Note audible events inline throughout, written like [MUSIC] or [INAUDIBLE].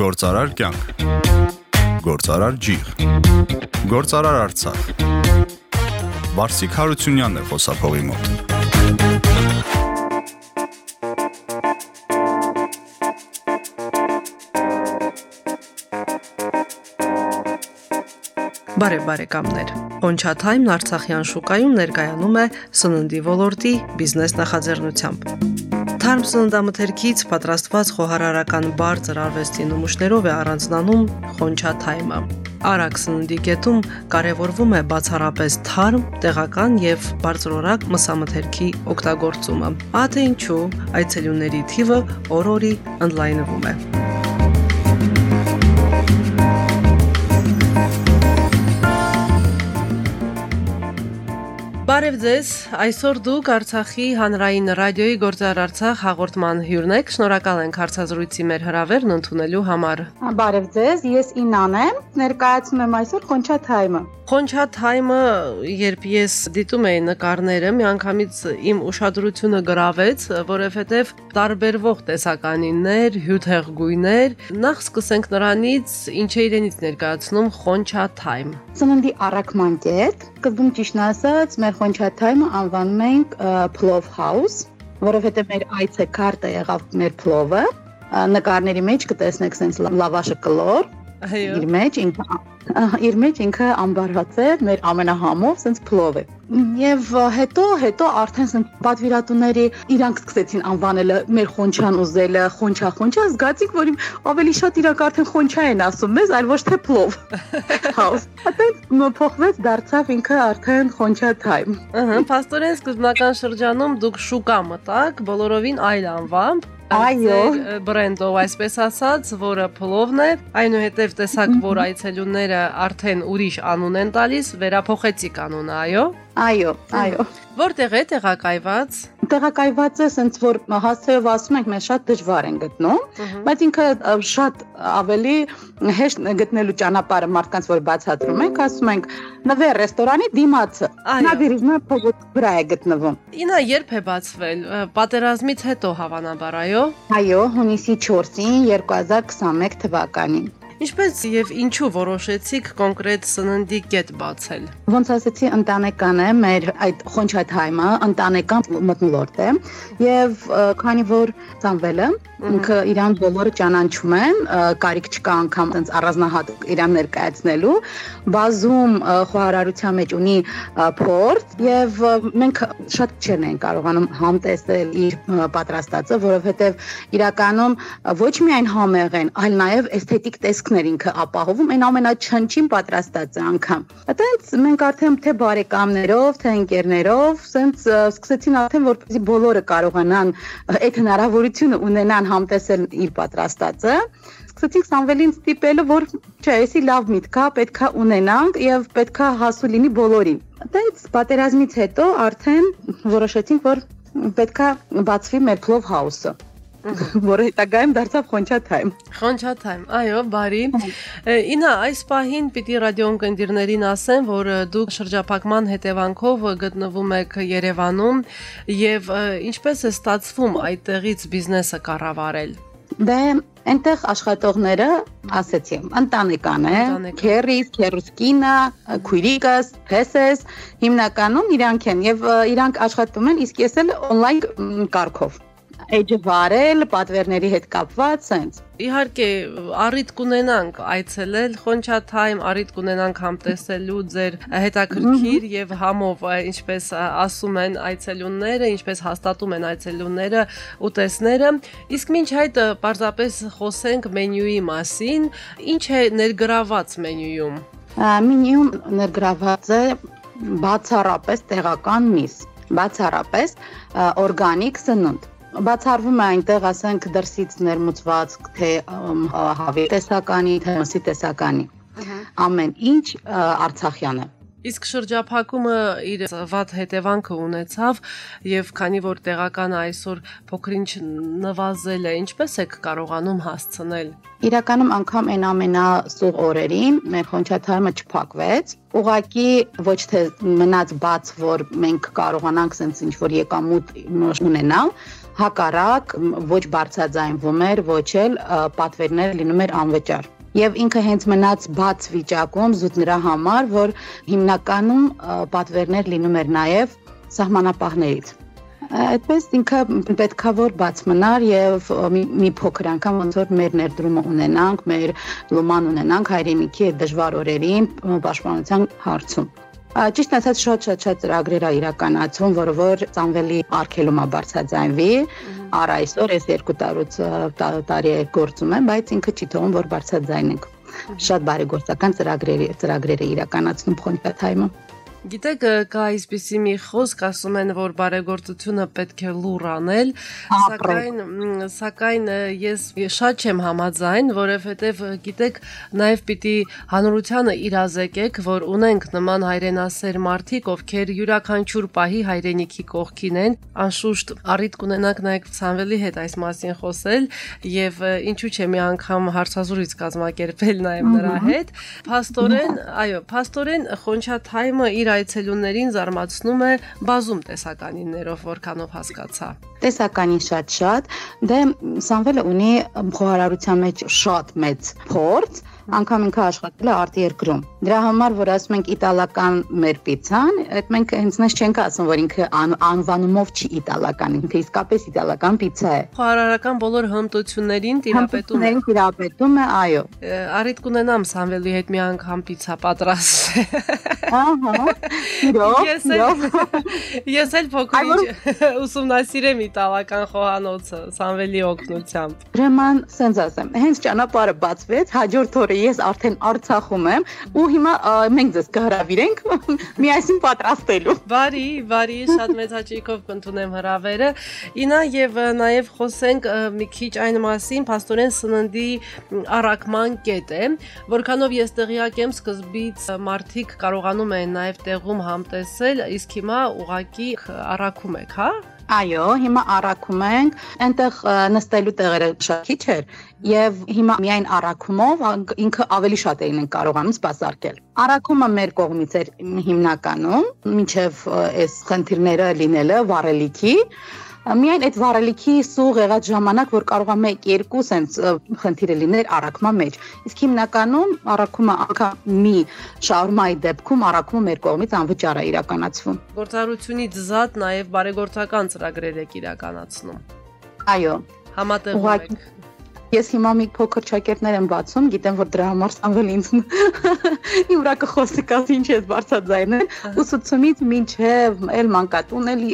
Գործարար կյանք։ Գործարար ջիղ։ Գործարար Արցախ։ Վարսիկ Հարությունյանն է խոսափողի մոտ։ Բարև բարեկամներ։ Օնչաթայմն Արցախյան շուկայում ներկայանում է սննդի ոլորտի բիզնես նախաձեռնությամբ։ Թարմ սննդամթերքից պատրաստված խոհարարական բարձր արվեստի նմուշներով է առանձնանում Խոնչաթայմը։ Արագ սննդի կետում կարևորվում է բացառապես թարմ, տեղական եւ բարձրորակ մսամթերքի օգտագործումը։ Ահա ինչու այցելուների թիվը օր-օրի ընդլայնվում է։ Բարև ձեզ։ Այսօր դուք Արցախի հանրային ռադիոյի Գործար Արցախ հաղորդման հյուրն եք։ Շնորհակալ ենք հարցազրույցի մեր հրավերն ընդունելու համար։ Բարև ձեզ, ես Ինան եմ, ներկայացնում եմ այսօր Խոնչաթայմը։ Խոնչաթայմը, երբ ես դիտում էի նկարները, միանգամից իմ ուշադրությունը գրավեց, որովհետև տարբերվող տեսականիններ, հյութեղ գույներ։ Նախ սկսենք նրանից, ինչ է իրենից ներկայացնում Խոնչաթայմ։ Ծննդի առաքման կետ, կզում ճիշտն ասած, մեր Խոնչաթայմը անվանում ենք Plov House, որովհետև մեր այցը քարտը եղավ մեր Plov-ը։ Նկարների մեջ կտեսնեք sense լավաշը կլոր, Այո։ իր մեջ ինքը իր մեջ ինքը ամբարված է մեր ամենահամով sense plov է եւ հետո հետո արդեն sense պատվիրատուների իրանք սկսեցին անվանելը մեր խոնչան ուզելը խոնչա խոնչա զգացիք որ ավելի շատ իրանք արդեն խոնչա են ասում մեզ այլ ոչ թե plov [LAUGHS] house այդպես փոխվեց դարձավ ինքը արդեն խոնչա time Ահա, փաստորեն սկզբնական շրջանում դուք շուկա մտաք բոլորովին այլ անվամբ Այո։ բրենդով այսպես ասած, որը փլովն է, այնուհետև տեսակ, որ այցելուները արդեն ուրիշ անուն են տալիս, վերափոխեցիք անունը, այո։ այո այո Որտեղ է տեղակայված։ տեղակայված է sense որ հասցեով ասում ենք մենք շատ դժվար են գտնում բայց ինքը շատ ավելի հեշտ գտնելու ճանապարհը մարդկանց որ բացատրում ենք ասում ենք նվեր ռեստորանի դիմացը Այո։ նավիրիզմը փողոց վրա է գտնվում Ինա երբ է բացվել։ Պատերազմից հետո հավանաբար, այո։ այո հունիսի 4-ին 2021 թվականին Ինչպես եւ ինչու որոշեցիք կոնկրետ սննդի կետ բացել։ Ոնց ասեցի, ընտանեկան է մեր այդ խոնչաթայմը, ընտանեկան մտնոլորտ է եւ քանի որ ծանվել է, ինքը իրան բոլորը ճանաչում են, կարիք չկա անգամ այնց առանձնահատուկ իրան ներկայացնելու, բազում խոհարարության մեջ ունի փորձ եւ մենք շատ չեն են կարողանում համտեսել իր ը, պատրաստածը, որովհետեւ իրականում ոչ միայն համեղ են, այլ նաեւ էսթետիկ տեսքներ ինքը ապահովում, այն ամենաչնչին պատրաստածը անգամ։ Այդտենց մենք արդեն թե բարեկամներով, թե ընկերներով, սենց սկսեցին արդեն որպեսզի բոլորը կարողանան այդ հնարավորությունը ունենան համտեսել իր պատրաստածը սկսեցինք Սամվելին ստիպելը, որ չէ, էսի լավ միտք է, պետքա ունենանք եւ պետքա հասու լինի բոլորին։ Այդտենց պատերազմից հետո արդեն որոշեցինք, որ պետքա բացվի մեր Clove House-ը, որը հետագայում դարձավ Խոնչա Time։ Խոնչաթայմ, այո, բարի։ Ինա, այս պահին պիտի ռադիոընկերներին ասեմ, որ դուք շրջափակման հետևանքով գտնվում եք Երևանում եւ ինչպես է ստացվում այդտեղից բիզնեսը կառավարել։ Դե այնտեղ աշխատողները ասեցի, ընտանեկան է, քերիս, քերուսկինա, քույրիկս, փեսես, հիմնականում իրանք են եւ իրանք աշխատում են, իսկ ես էլ on-line կարգով։ Էջը վարել, պատվերների հետ կապված, sense։ Իհարկե, առիթ կունենանք այցելել Խոնչաթայմ, առիթ կունենանք համտեսելու ձեր հետաքրքիր եւ համով, ինչպես ասում են այցելունները, ինչպես հաստատում են այցելունները ուտեսները։ Իսկ մինչ այդ պարզապես խոսենք մենյուի մասին, ինչ է ներգրաված մենյուում։ Մենյուում ներգրաված է բացառապես տեղական միս, բացառապես օրգանիկ սնունդ։ Բացառվում է այնտեղ, ասենք, դրսից ներմուծված թե հավի տեսականի, թե մսի տեսականի։ Ամեն ինչ արցախյան է։ Իսկ շրջափակումը իր վատ հետևանքը ունեցավ եւ քանի որ տեղականը այսօր փոքրինչ նվազել է, ինչպես եք կարողանում հասցնել։ Իրականում անգամ այն ամենասուղ օրերին մեր խոնչաթայմը չփակվեց։ Ուղղակի ոչ թե մնաց բաց, որ մենք կարողանանք sense ինչ որ եկամուտ ունենալ, հակառակ ոչ բարձրաձայնվում էր, ոչ էլ պատվերներ լինում էր անվճար եւ ինքը հենց մնաց բաց վիճակում զուտ նրա համար, որ հիմնականում պատվերներ լինում էր նաեւ սահմանապահներից այդպես ինքը պետքա որ բաց մնար եւ մի, մի փոքր անգամ ոնց որ մեր ներդրումը ունենանք, մեր լոման ունենանք հայրենիքի դժվար օրերին պաշտպանության հարցում։ Ճիշտ ասած շատ շատ շատ ծրագրեր է իրականացվում, որը որ ծանվելի արկելումա բարձրաձայնվի։ Առ այսօր այս երկու տարուց տարի է գործում եմ, բայց ինքը չի թողում որ բարձրաձայնենք։ Շատ բարեգործական ծրագրեր է իրականացնում Խոնկաթայմը։ Գիտեք, կա այսպիսի մի խոսք, ասում են, որ բարեգործությունը պետք է լուր անել, սակայն սակայն ես շատ չեմ համաձայն, որովհետև գիտեք, նաև պիտի հանրությանը իրազեկեք, որ ունենք նման հայրենասեր մարդիկ, ովքեր յուրաքանչյուր պահի հայրենիքի կողքին են, անշուշտ առիթ կունենանք նաև Սամվելի հետ այս մասին խոսել եւ ինչու՞ չէ մի անգամ հարցազրույց կազմակերպել նաև նրա հետ։ Փաստորեն, այո, փաստորեն Խոնչաթայմը իր այցելուներին զարմացնում է բազում տեսականիններով, որքանով հասկացա։ Տեսականին շատ-շատ, դե Սամվելը ունի խոհարարության մեջ շատ մեծ փորձ, անգամ ինքը աշխատել է արտերկրում։ Դրա համար, որ ասում ենք իտալական մեր պիցան, այդ մենք հենց նես չենք ասում, որ ինքը ան, անվանումով չի իտալական, ինքը իսկապես իտալական պիցա է։ Խոհարարական բոլոր հմտություններին տիրապետում Հմտություններին տիրապետում է, այո։ Առիթ կունենամ Սամվելի հետ մի անգամ պիցա պատրաստել։ Ահա։ իրոք։ Ես էլ փոքրինչ ուսումնասիրեմ իտալական խոհանոցը Սամվելի օգնությամբ։ Ուրեմն, սենց ասեմ, հենց ճանապարհը բացվեց, հաջորդ օրը ես արդեն Արցախում եմ ու հիմա մենք ձեզ կհրավիրենք [LAUGHS] միասին պատրաստելու։ Բարի, բարի, շատ մեծ հաճույքով կընդունեմ հրավերը։ Ինա եւ նաեւ խոսենք մի քիչ այն մասին, աստորեն սննդի առաքման կետ է, որքանով ես տեղյակ եմ սկզբից մարդիկ կարողանում են նաեւ տեղում համտեսել, իսկ հիմա ուղակի առաքում եք, հա։ Այո, հիմա առաքում ենք, այնտեղ նստելու տեղերը շատ քիչ էր եւ հիմա միայն առաքումով ինքը ավելի շատ էին կարողանում սպասարկել։ Առաքումը մեր կողմից էր հիմնականում, մինչեւ այս խնդիրները լինելը վառելիքի, միայն այդ վառելիքի սուղ եղած ժամանակ, որ կարող է 1-2 սենց խնդիրը լիներ առաքման մեջ։ Իսկ հիմնականում առաքումը անգամ մի շաուրմայի դեպքում առաքումը մեր կողմից անվճար է իրականացվում։ Գործառույթունից զատ նաև բարեգործական ծրագրեր եք իրականացնում։ Այո։ Համատեղում եք։ Ես հիմա մի փոքր ճակերտներ եմ բացում, գիտեմ որ դրա համար Սամվել ինձ [LAUGHS] իմ վրա կխոսի կասի ինչ ես բարձրաձայնել, ուսուցումից մինչև էլ մանկատուն էլ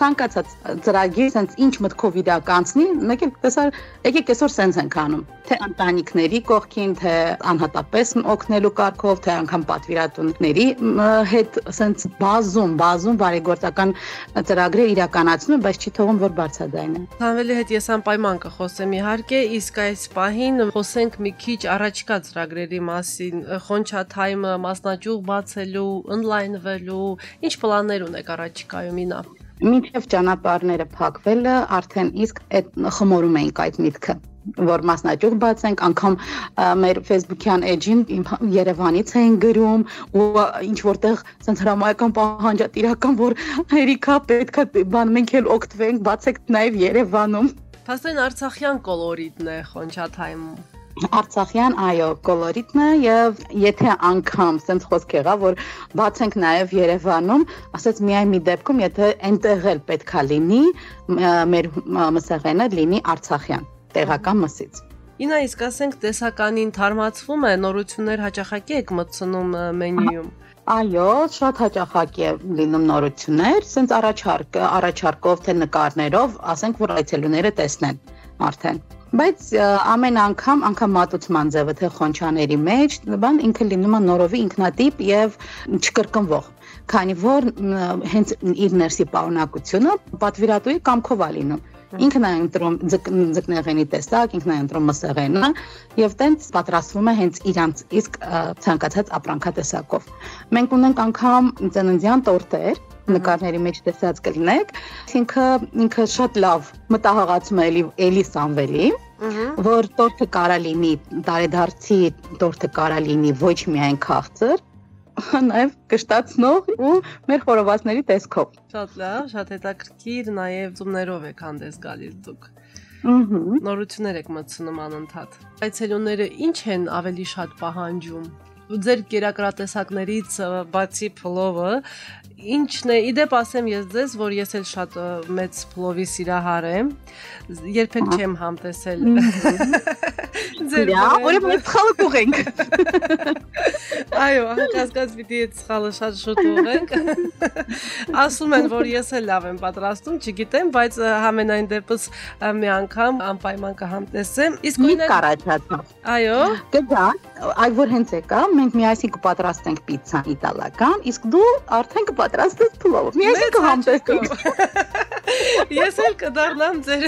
ցանկացած ծրագիր, sense ինչ մտքով իրականացնի, մեկ էլ տեսար, եկեք այսօր sense ենք անում թե ընտանիքների կողքին, թե անհատապես օգնելու կարգով, թե անգամ պատվիրատուների հետ ասենց բազում, բազում բարեգործական ծրագրեր իրականացնում, բայց չի թողում որ բարձրաձայնը։ Հանվելի հետ ես անպայման կխոսեմ իհարկե, իսկ այս պահին խոսենք մի քիչ առաջկա ծրագրերի մասին, խոնչաթայմը մասնաճյուղ բացելու, on-line-վելու, ինչ պլաններ ունեք առաջիկայում ինա։ Մինչև ճանապարհները փակվելը արդեն իսկ այդ խմորում էինք այդ միտքը որ մասնաճյուղ բացենք, անգամ մեր Facebook-յան էջին Երևանից էին գրում ու ինչ որտեղ ցենց հրամայական պահանջատիրական որ [LAUGHS] հերիքա պետքա բան մենք էլ օգտվենք, բացեք նաև Երևանում։ Փաստեն Արցախյան կոլորիտն է Խոնչաթայմում։ Արցախյան, այո, կոլորիտն է եւ եթե անգամ sense խոսք եղա, որ բացենք նաեւ Երևանում, ասած միայն մի դեպքում, եթե այնտեղ էլ պետքա լինի, մեր մսեղենը լինի Արցախյան տեղական մսից։ Ինա իսկ ասենք տեսականին թարմացվում է նորություններ հաճախակի եք մտցնում մենյուում։ Այո, շատ հաճախակի է լինում նորություններ, սենց առաջարկ, առաջարկով թե նկարներով, ասենք որ այցելուները տեսնեն արդեն բայց ամեն անգամ անգամ մատուցման ձևը թե խոնչաների մեջ բան ինքը լինում է նորովի ինքնատիպ եւ չկրկնվող քանի որ հենց իր ներսի պարունակությունը պատվիրատուի կամքով է լինում Ինքն է ընտրում ձկնեղենի տեսակ, ինքն է ընտրում մսեղենը եւ տենց պատրաստվում է հենց իրանց իսկ ցանկացած ապրանքատեսակով։ Մենք ունենք անգամ ծննդյան տորտեր, նկարների մեջ տեսած կլինեք, ինքը ինքը շատ լավ մտահղացում է էլի էլի Սամվելի, որ տորտը կարա լինի տարեդարձի տորտը կարա լինի ոչ միայն քաղցր, նաև կշտացնող ու մեր խորովածների տեսքով։ Շատ լավ, շատ հետաքրքիր, նաև ծումներով եք հանդես գալիս դուք։ Ահա։ Նորություններ եք մտցնում անընդհատ։ Այցելուները ինչ են ավելի շատ պահանջում ձեր կերակրատեսակներից բացի փլովը ինչն է իդեպ ասեմ ես ձեզ որ ես էլ շատ մեծ փլովի սիրահար եմ երբեք չեմ համտեսել [LAUGHS] ձեր ուրեմն մենք սխալը կուղենք այո կասկած պիտի այդ սխալը շատ շուտ ուղենք ասում են որ ես էլ լավ եմ պատրաստում չգիտեմ բայց համենայն դեպս մի անգամ անպայման կհամտեսեմ իսկ նույնը կարաչացավ այո կգա այ որ հենց եկա մենք միասին կպատրաստենք պիցցան իտալական իսկ դու արդեն կպատրաստես փլովը։ Միասին կհամտեսենք։ [LAUGHS] Ես էլ կդառնամ ձեր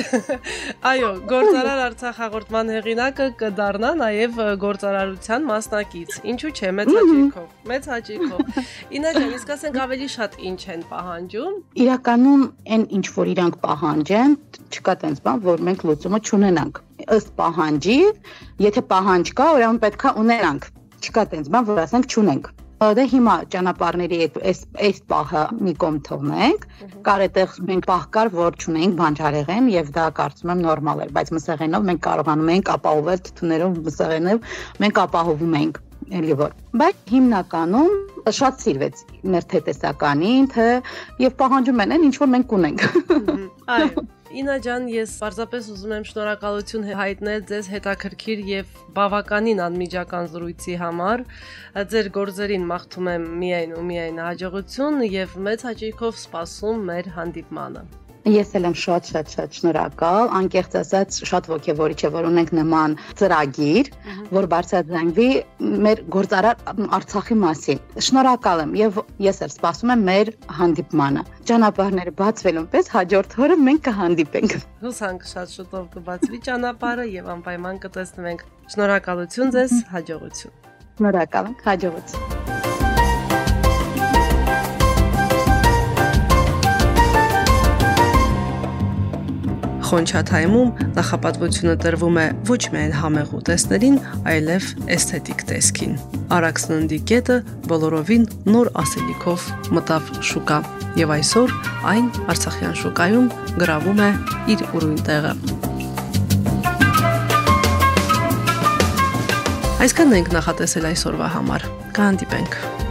այո, գործարար Արցախ հաղորդման հեղինակը կդառնա նաև գործարարության մասնակից։ Ինչու՞ չէ, մեծ հաճույքով, մեծ հաճույքով։ Ինա ջան, իսկ ասենք ավելի շատ ինչ են պահանջում։ Իրականում այն ինչ որ իրանք պահանջեն, չկա տենց բան, որ մենք լուծումը չունենանք։ Ըստ պահանջի, եթե պահանջ կա, ուրեմն պետքա ունենանք։ Չկա տենց բան, որ ասենք չունենք Դե հիմա ճանապարհների այդ այս այս պահը մի կողմ թողնենք, կար այդտեղ մենք պահ կար, որ չունենք բանջարեղեն եւ դա կարծում եմ նորմալ է, բայց մսեղենով մենք կարողանում ենք ապահովել թթուներով մսեղենով մենք ապահովում ենք էլի որ բայց հիմնականում շատ սիրվեց մեր թե տեսականին թե եւ պահանջում են ինչ որ մենք ունենք այո [LAUGHS] Ինա ջան, ես պարզապես ուզում եմ շնորհակալություն հայտնել ձեզ հետաքրքիր եւ բավականին անմիջական զրույցի համար։ Ձեր գործերին մաղթում եմ միայն ու միայն հաջողություն եւ մեծ հաճույքով սպասում մեր հանդիպմանը։ Ես էլ եմ շատ շատ շնորհակալ, անկեղծ ասած շատ ողջևորիչ է, որ ունենք նման ծրագիր, որ բարձրաձայնվի մեր գործարար Արցախի մասին։ Շնորհակալ եմ եւ ես էլ սպասում եմ մեր հանդիպմանը։ Ճանապարհները բացվելուն պես հաջորդ օրը մենք կհանդիպենք։ Հուսանք շատ շուտով կբացվի ճանապարհը եւ անպայման կտեսնվենք։ Շնորհակալություն ձեզ, հաջողություն։ Շնորհակալ եմ, հաջողություն։ Խոնչաթայմում նախապատվությունը տրվում է ոչ միայն համեղ ուտեստներին, այլև էսթետիկ տեսքին։ Արաքսննդի կետը բոլորովին նոր ասելիքով մտավ շուկա եւ այսօր այն Արցախյան շուկայում գրավում է իր ուրույն տեղը։ Այսքանն ենք նախատեսել այսօրվա համար։ Կհանդիպենք։